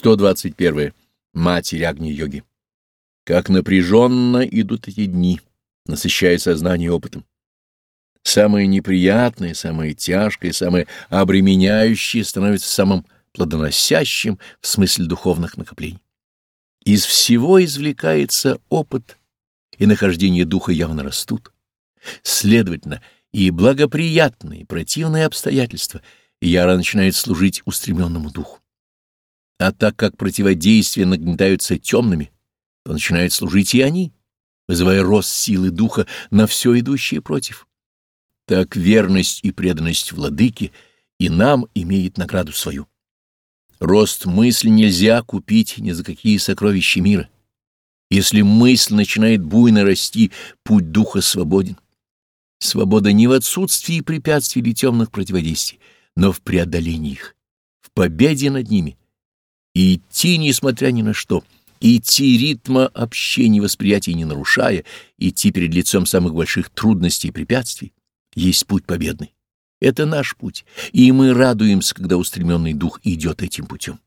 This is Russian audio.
121. Матерь Агни-йоги. Как напряженно идут эти дни, насыщая сознание опытом. Самое неприятное, самое тяжкое, самое обременяющее становится самым плодоносящим в смысле духовных накоплений. Из всего извлекается опыт, и нахождение духа явно растут. Следовательно, и благоприятные, и противные обстоятельства яро начинают служить устремленному духу. А так как противодействия нагнетаются темными, то начинают служить и они, вызывая рост силы духа на все идущее против. Так верность и преданность владыке и нам имеет награду свою. Рост мысли нельзя купить ни за какие сокровища мира. Если мысль начинает буйно расти, путь духа свободен. Свобода не в отсутствии препятствий или темных противодействий, но в преодолении их, в победе над ними. И идти, несмотря ни на что, идти ритма общения восприятия не нарушая, идти перед лицом самых больших трудностей и препятствий, есть путь победный. Это наш путь, и мы радуемся, когда устремленный дух идет этим путем.